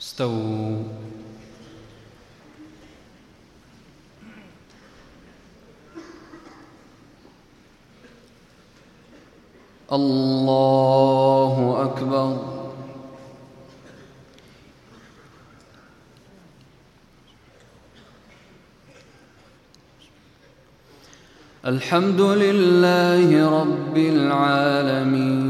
استووا الله أكبر الحمد لله رب العالمين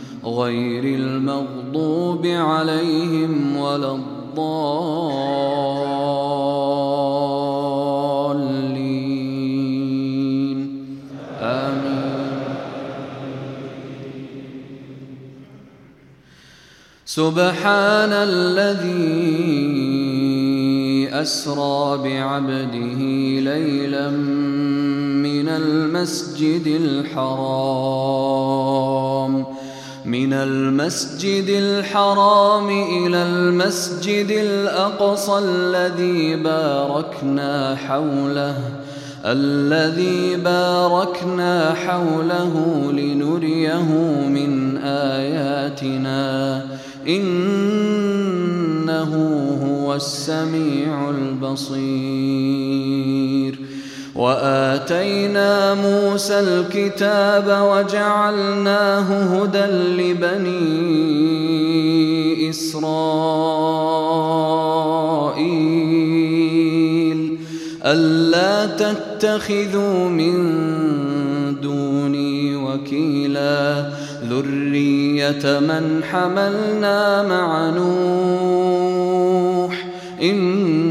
غير المغضوب عليهم ولا الضالين. آمين. سبحان الذي أسرى بعبده ليلا من المسجد الحرام. من المسجد الحرام إلى المسجد الأقصى الذي باركنا حوله الذي باركنا حوله لنريه من آياتنا. إنه هو السميع البصير. وآتينا موسى الكتاب وجعلناه هدى لبني إسرائيل. ألا تتخذوا من دوني وكيلا. ذرية من حملنا مع نوح. إنه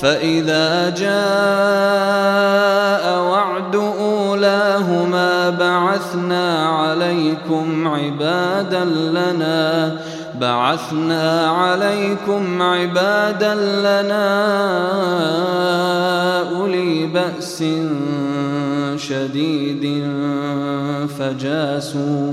فإذا جاء وعد أولاهما بعثنا عليكم عبادا لنا بعثنا عليكم عبادا لنا أولي بأس شديد فجاسوا.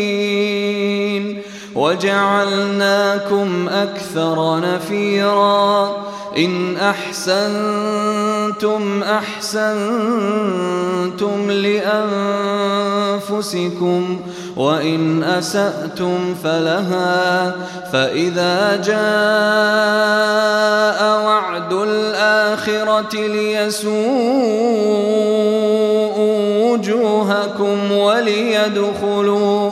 وجعلناكم أكثر نفيرا. إن أحسنتم أحسنتم لأنفسكم وإن أسأتم فلها. فإذا جاء وعد الآخرة ليسوءوا وجوهكم وليدخلوا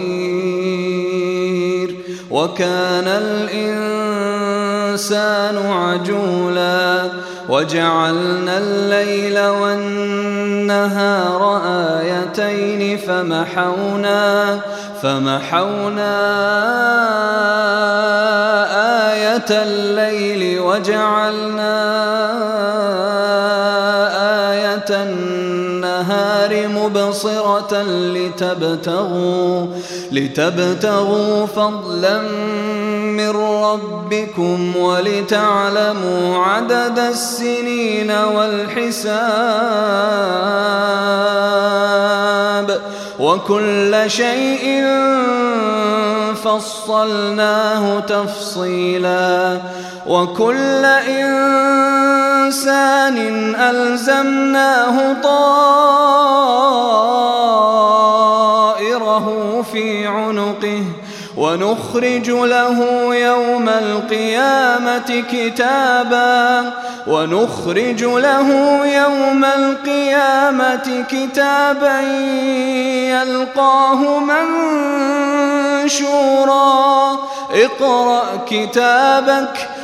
وكان الإنسان عجولا وجعلنا الليل والنهار آيتين فمحونا فمحونا آية الليل وجعلنا آية النهار مبصرة لتبتغوا لتبتغوا فضلا من ربكم ولتعلموا عدد السنين والحساب. وكل شيء فصلناه تفصيلا وكل إنسان ألزمناه طائره في عنقه ونخرج له يوم القيامة كتابا. ونخرج له يوم القيامة كتابا يلقاه منشورا. اقرأ كتابك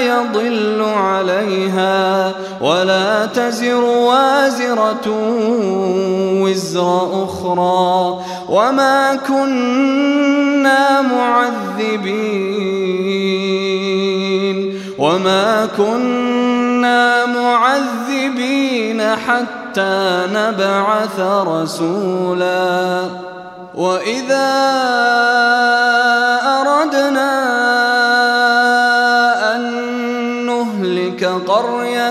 يضل عليها ولا تزر وازرة وزر أخرى وما كنا معذبين وما كنا معذبين حتى نبعث رسولا وإذا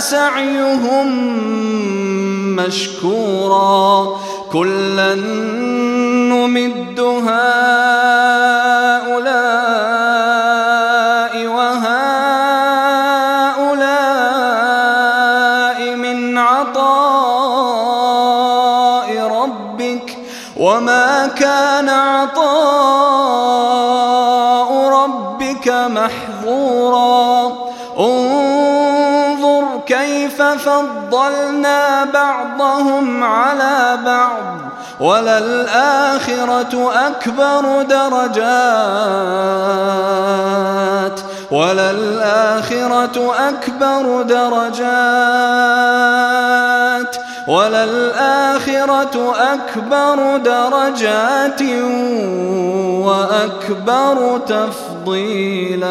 سعيهم مشكورا. كلا نمد بعضهم على بعض وللآخرة أكبر درجات وللآخرة أكبر درجات وللآخرة أكبر درجات وأكبر تفضيلاً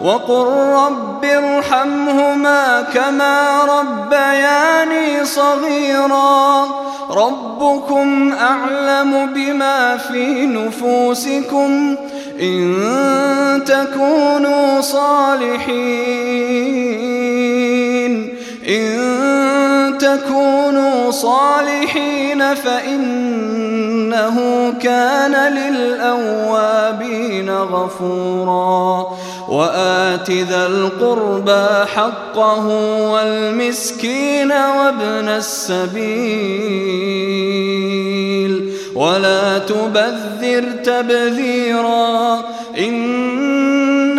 وقل رب ارحمهما كما ربياني صغيرا ربكم أعلم بما في نفوسكم إن تكونوا صالحين إن تكونوا صالحين فإنه كان للأوابين غفورا. وآت ذا القربى حقه والمسكين وابن السبيل. ولا تبذر تبذيرا. إن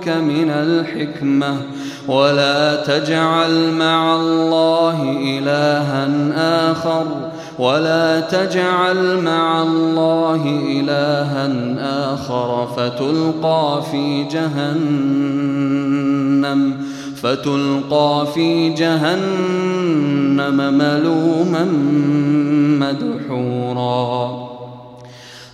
ربك من الحكمة ولا تجعل مع الله إلها آخر ولا تجعل مع الله إلها آخر فتلقى في جهنم فتلقى في جهنم ملوما مدحورا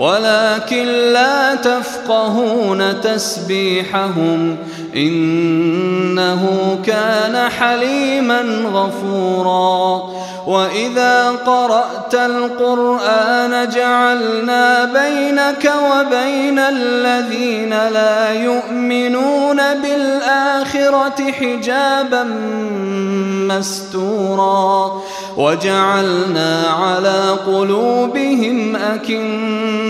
ولكن لا تفقهون تسبيحهم إنه كان حليما غفورا وإذا قرأت القرآن جعلنا بينك وبين الذين لا يؤمنون بالآخرة حجابا مستورا وجعلنا على قلوبهم أكنة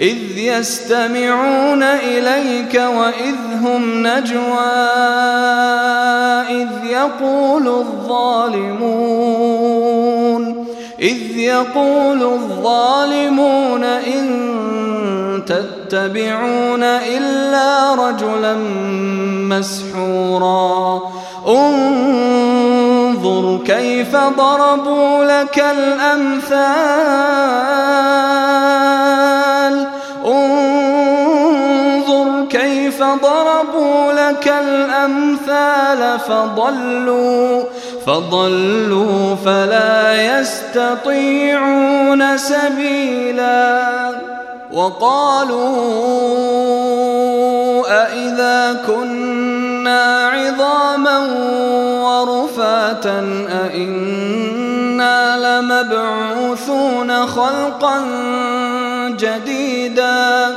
إذ يستمعون إليك وإذ هم نجوى إذ يقول الظالمون إذ يقول الظالمون إن تتبعون إلا رجلا مسحورا. انظر كيف ضربوا لك الأمثال. كيف ضربوا لك الأمثال فضلوا فضلوا فلا يستطيعون سبيلا. وقالوا أإذا كنا عظاما ورفاتا أإنا لمبعوثون خلقا جديدا.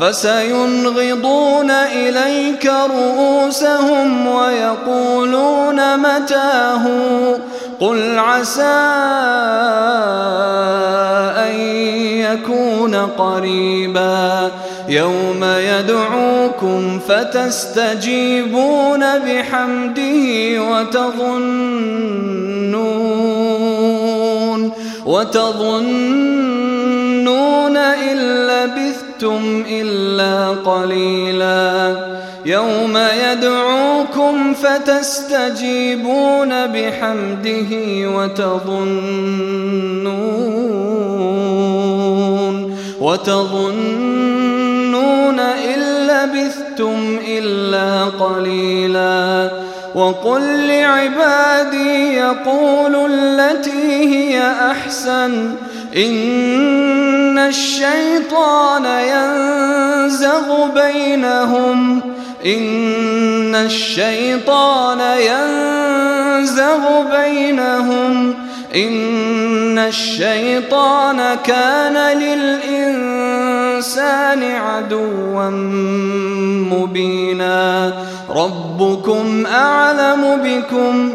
فسينغضون إليك رؤوسهم ويقولون متاه قل عسى أن يكون قريبا يوم يدعوكم فتستجيبون بحمده وتظنون وتظنون إن لبثتم إلا قليلا. يوم يدعوكم فتستجيبون بحمده وتظنون وتظنون إن لبثتم إلا قليلا. وقل لعبادي يقولوا التي هي أحسن. إن الشيطان ينزغ بينهم. إن الشيطان ينزغ بينهم. إن الشيطان كان للإنسان عدوا مبينا. ربكم أعلم بكم.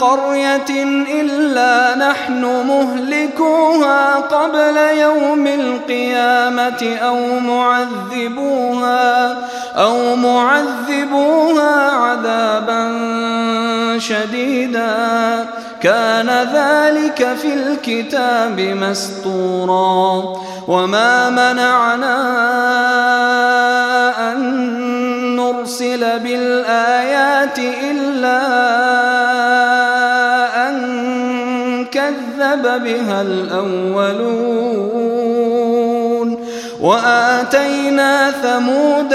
قرية إلا نحن مهلكوها قبل يوم القيامة أو معذبوها أو معذبوها عذابا شديدا. كان ذلك في الكتاب مسطورا. وما منعنا أن نرسل بالآيات بها الأولون. وآتينا ثمود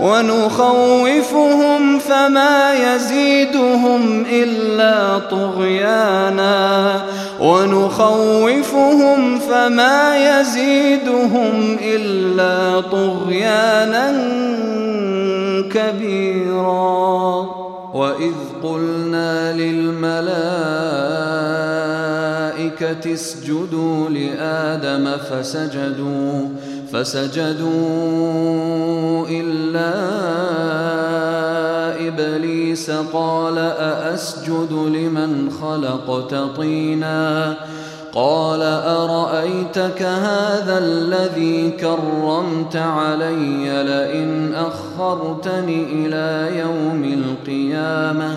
ونخوفهم فما يزيدهم إلا طغيانا. ونخوفهم فما يزيدهم إلا طغيانا كبيرا. وإذ قلنا للملائكة اسجدوا لآدم فسجدوا. فسجدوا إلا إبليس قال أأسجد لمن خلقت طينا قال أرأيتك هذا الذي كرمت علي لئن أخرتني إلى يوم القيامة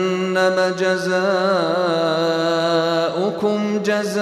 جهنم جزاؤكم جزاء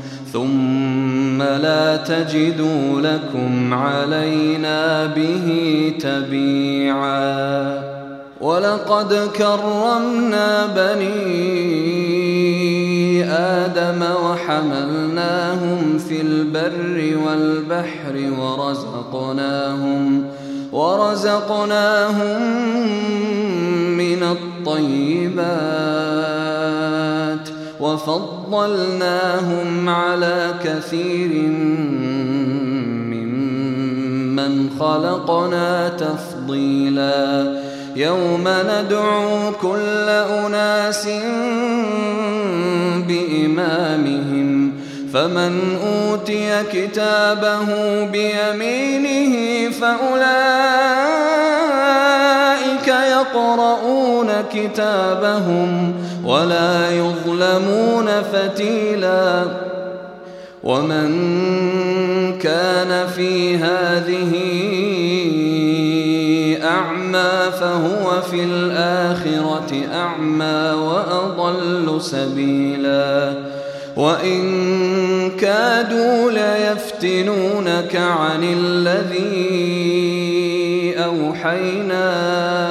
ثم لا تجدوا لكم علينا به تبيعا. ولقد كرمنا بني آدم وحملناهم في البر والبحر ورزقناهم ورزقناهم من الطيبات. وفضلناهم على كثير ممن خلقنا تفضيلا يوم ندعو كل أناس بإمامهم فمن أوتي كتابه بيمينه فأولئك يقرؤون كتابهم ولا يظلمون فتيلا. ومن كان في هذه أعمى فهو في الآخرة أعمى وأضل سبيلا. وإن كادوا ليفتنونك عن الذي أوحينا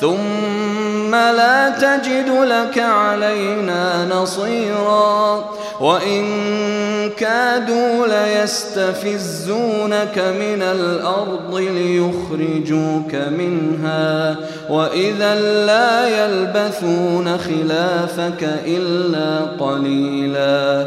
ثم لا تجد لك علينا نصيرا. وإن كادوا ليستفزونك من الأرض ليخرجوك منها. وإذا لا يلبثون خلافك إلا قليلا.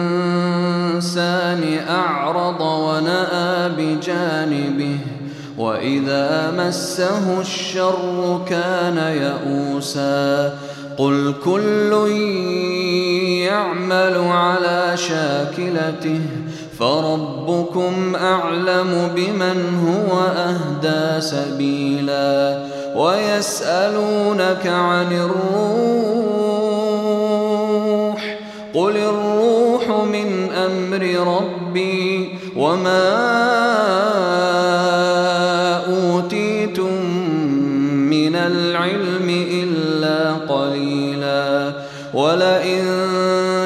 بجانبه وإذا مسه الشر كان يئوسا قل كل يعمل على شاكلته فربكم أعلم بمن هو أهدى سبيلا ويسألونك عن الروح قل الروح من أمر ربي وما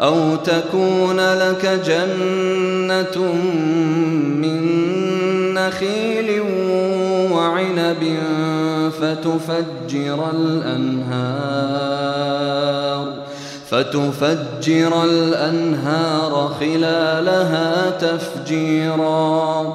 أو تكون لك جنة من نخيل وعنب فتفجر الأنهار فتفجر الأنهار خلالها تفجيرا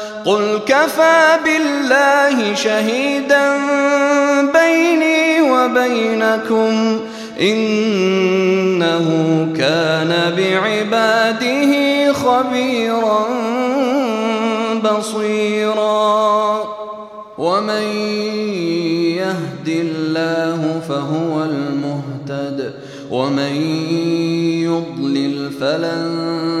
قل كفى بالله شهيدا بيني وبينكم إنه كان بعباده خبيرا بصيرا. ومن يهد الله فهو المهتد ومن يضلل فلن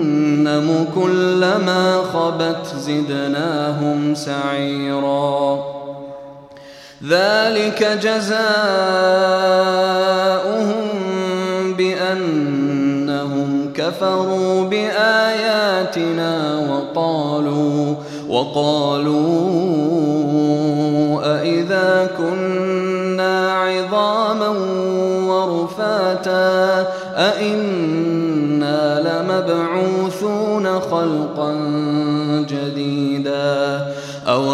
كلما خبت زدناهم سعيرا. ذلك جزاؤهم بأنهم كفروا بآياتنا وقالوا وقالوا أإذا كنا عظاما ورفاتا.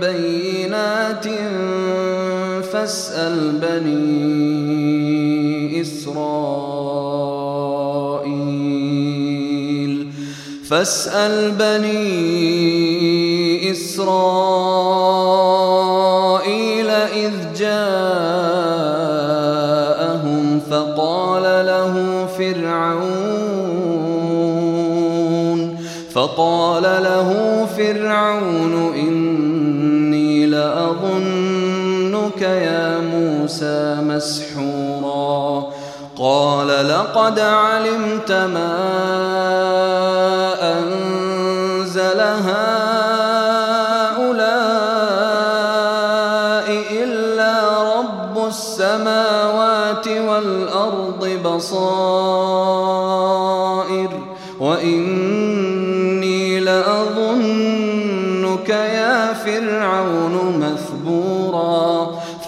بينات فاسأل بني إسرائيل فاسأل بني إسرائيل إذ جاءهم فقال له فرعون فقال له فرعون إني موسى مسحورا. قال لقد علمت ما أنزل هؤلاء إلا رب السماوات والأرض بصائر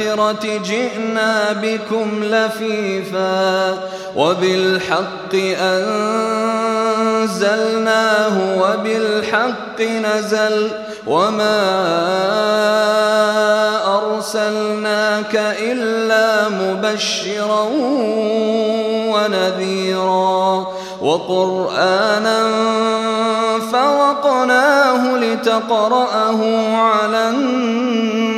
الآخرة جئنا بكم لفيفا وبالحق أنزلناه وبالحق نزل وما أرسلناك إلا مبشرا ونذيرا وقرآنا فرقناه لتقرأه على الناس